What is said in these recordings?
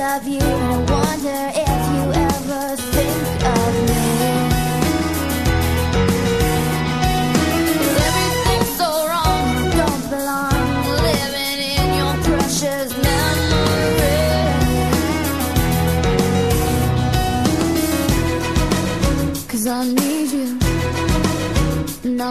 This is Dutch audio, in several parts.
of you And I wonder if you ever think of me. Everything's so wrong, don't belong Living in your precious memory. Cause I need you And I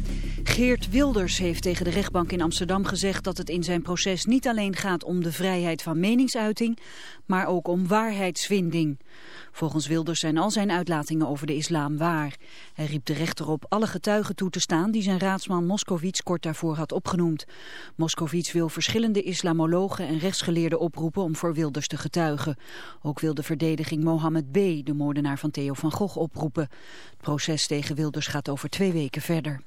Geert Wilders heeft tegen de rechtbank in Amsterdam gezegd dat het in zijn proces niet alleen gaat om de vrijheid van meningsuiting, maar ook om waarheidsvinding. Volgens Wilders zijn al zijn uitlatingen over de islam waar. Hij riep de rechter op alle getuigen toe te staan die zijn raadsman Moskovits kort daarvoor had opgenoemd. Moskovits wil verschillende islamologen en rechtsgeleerden oproepen om voor Wilders te getuigen. Ook wil de verdediging Mohammed B., de moordenaar van Theo van Gogh, oproepen. Het proces tegen Wilders gaat over twee weken verder.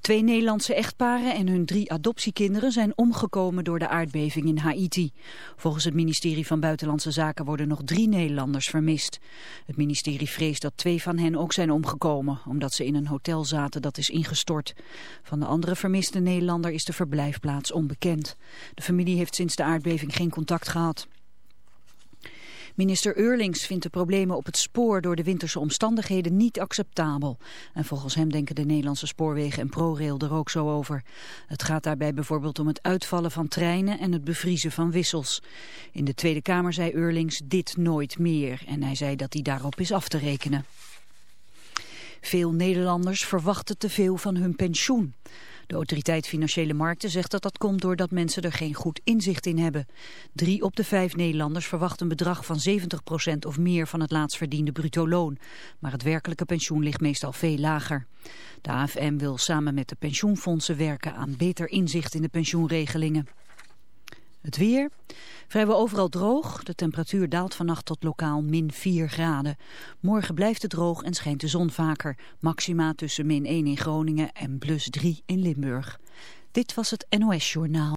Twee Nederlandse echtparen en hun drie adoptiekinderen zijn omgekomen door de aardbeving in Haiti. Volgens het ministerie van Buitenlandse Zaken worden nog drie Nederlanders vermist. Het ministerie vreest dat twee van hen ook zijn omgekomen, omdat ze in een hotel zaten dat is ingestort. Van de andere vermiste Nederlander is de verblijfplaats onbekend. De familie heeft sinds de aardbeving geen contact gehad. Minister Eurlings vindt de problemen op het spoor door de winterse omstandigheden niet acceptabel. En volgens hem denken de Nederlandse spoorwegen en ProRail er ook zo over. Het gaat daarbij bijvoorbeeld om het uitvallen van treinen en het bevriezen van wissels. In de Tweede Kamer zei Eurlings dit nooit meer en hij zei dat hij daarop is af te rekenen. Veel Nederlanders verwachten te veel van hun pensioen. De autoriteit Financiële Markten zegt dat dat komt doordat mensen er geen goed inzicht in hebben. Drie op de vijf Nederlanders verwacht een bedrag van 70% of meer van het laatst verdiende bruto loon. Maar het werkelijke pensioen ligt meestal veel lager. De AFM wil samen met de pensioenfondsen werken aan beter inzicht in de pensioenregelingen. Het weer. Vrijwel overal droog. De temperatuur daalt vannacht tot lokaal min 4 graden. Morgen blijft het droog en schijnt de zon vaker. Maxima tussen min 1 in Groningen en plus 3 in Limburg. Dit was het NOS Journaal.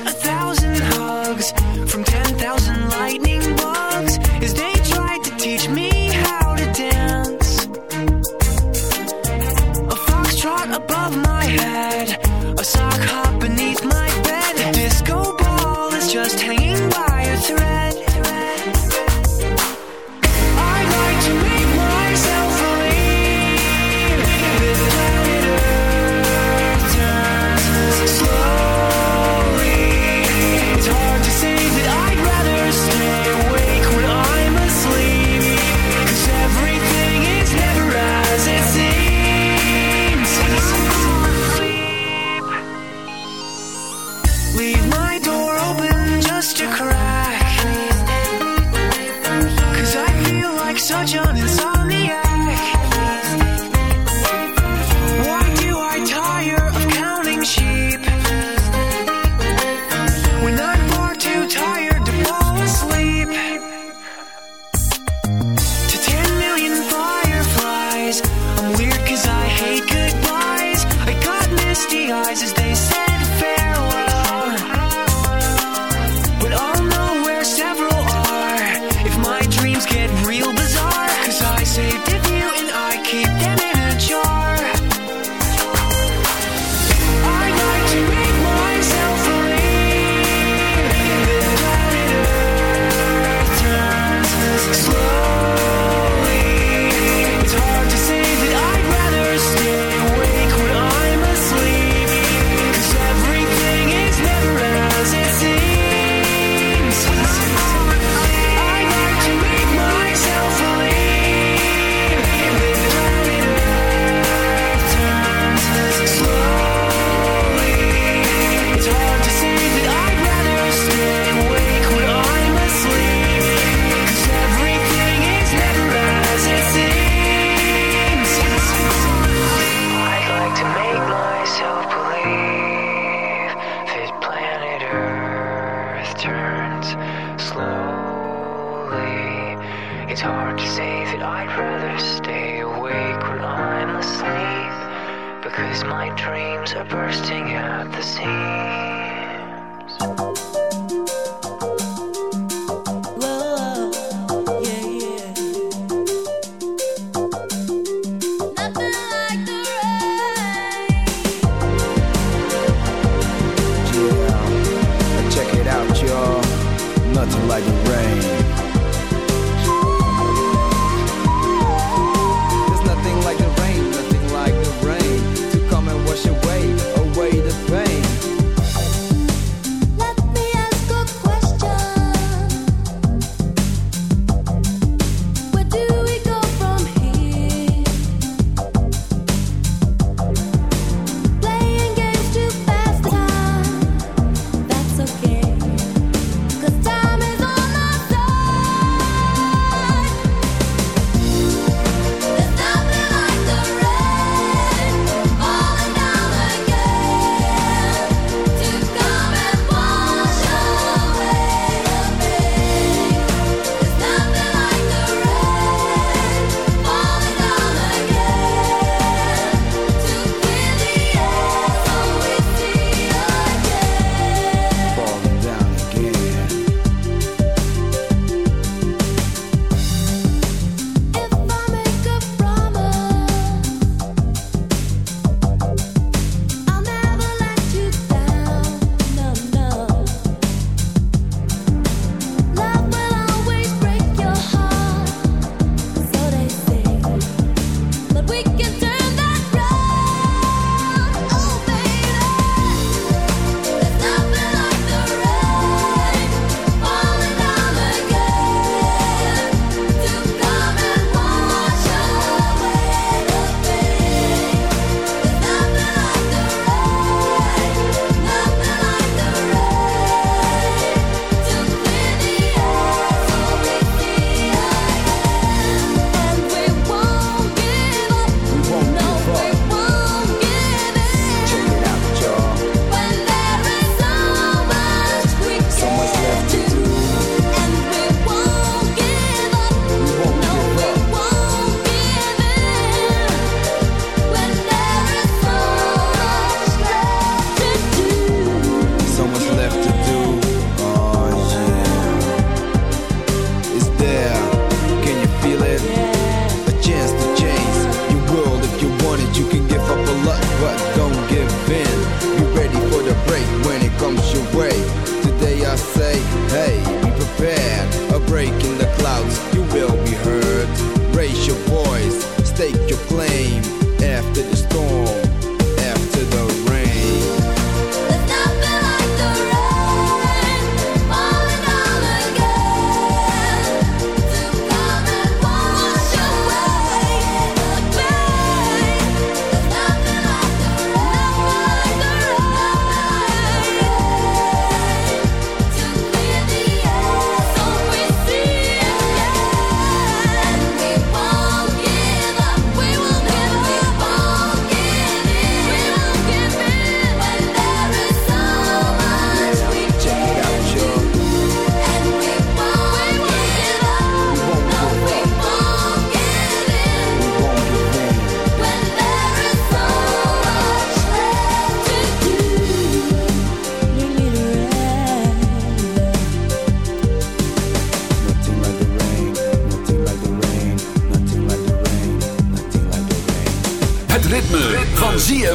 A thousand hugs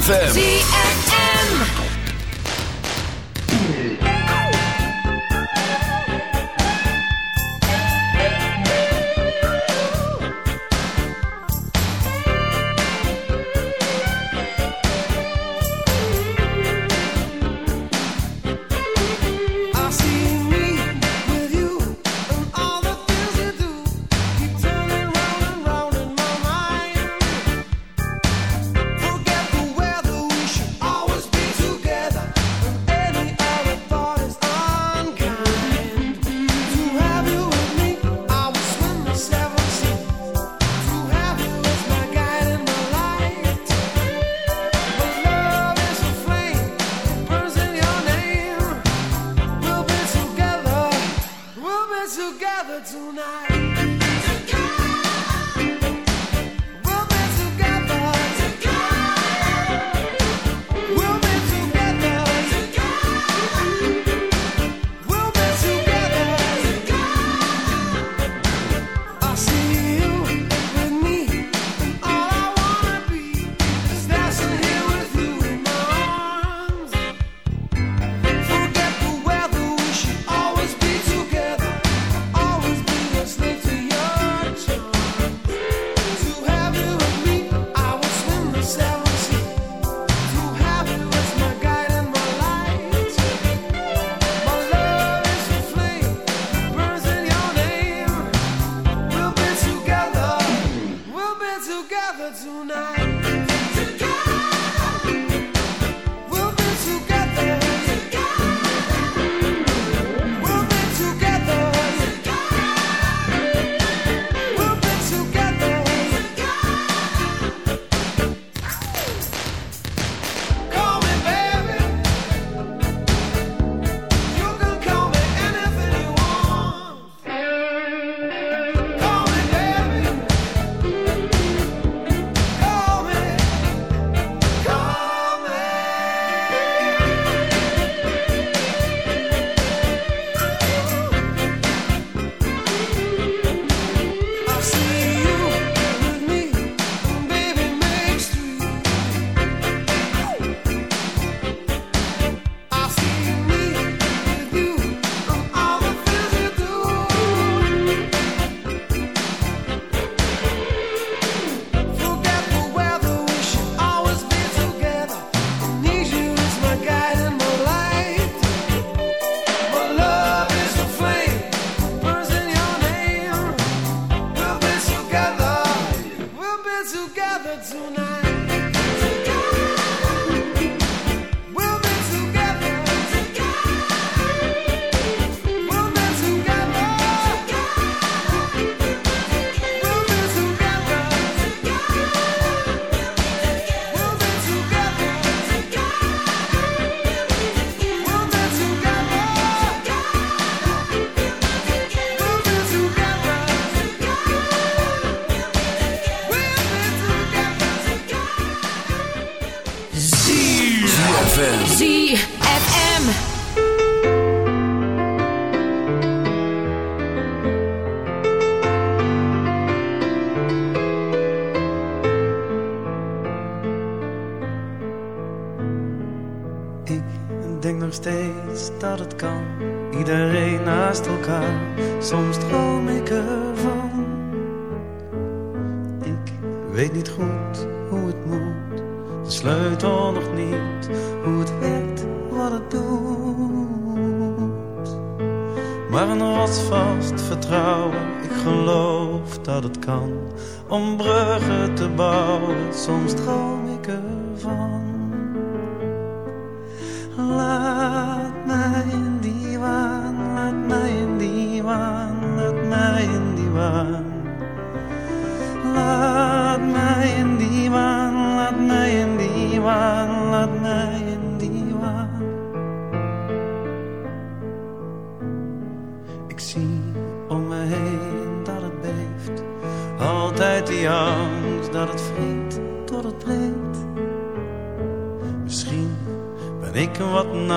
ZFM. לתזונה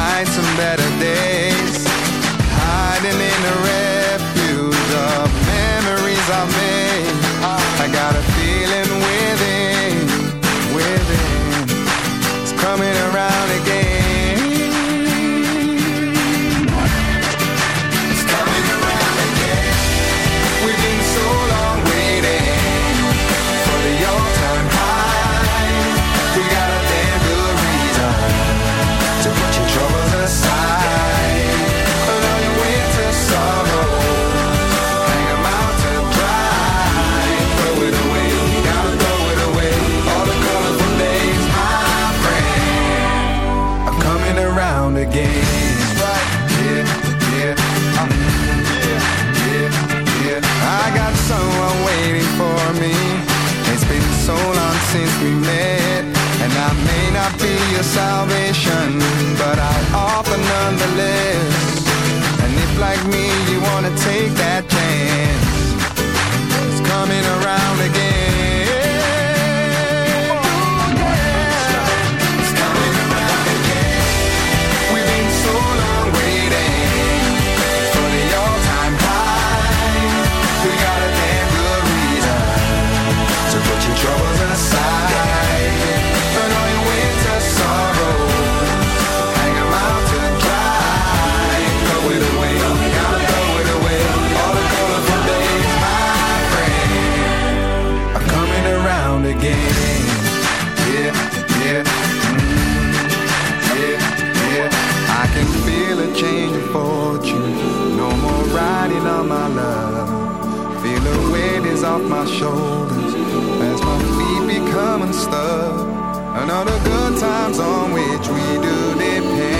Nights and better days on my love. Feel the weight is off my shoulders as my feet become unstuck. The good times on which we do depend.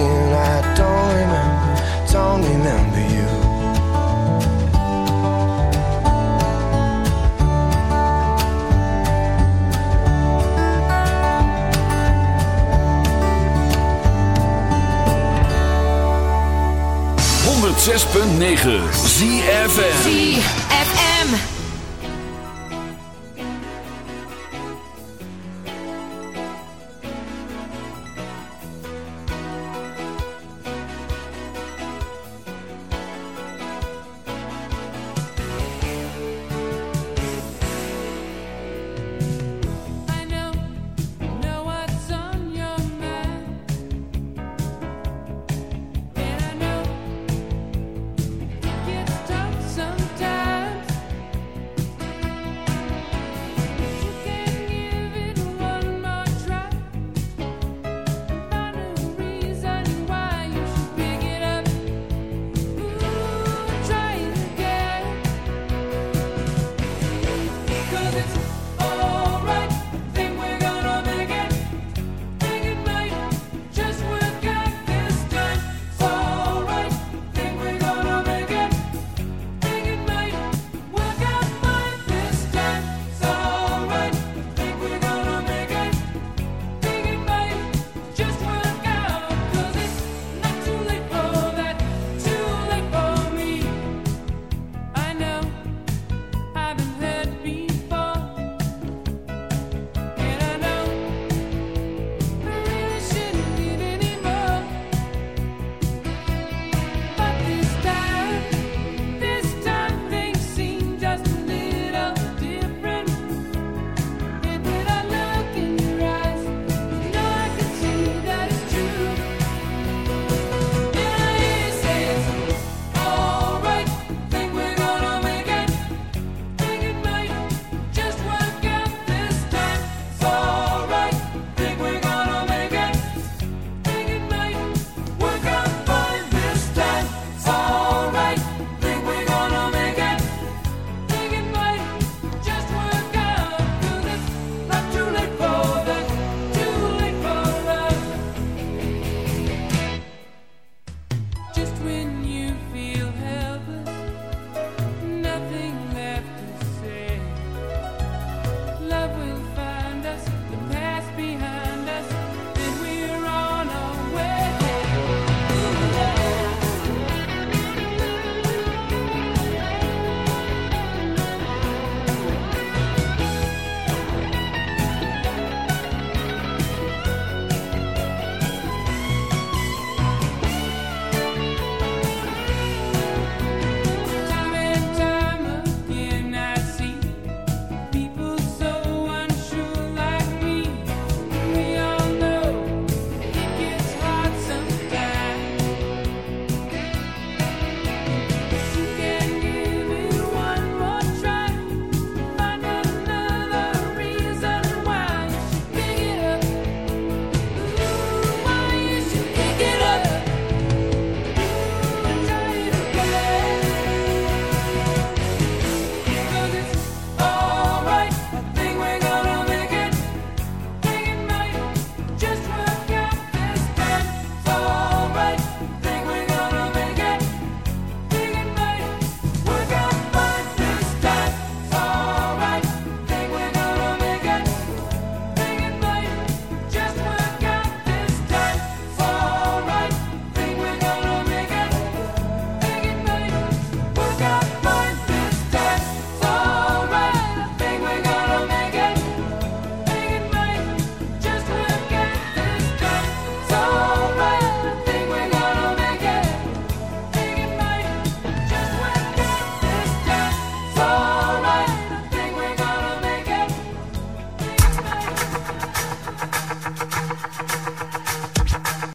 again, I don't remember, don't remember you. Zes punt negen. ZFM.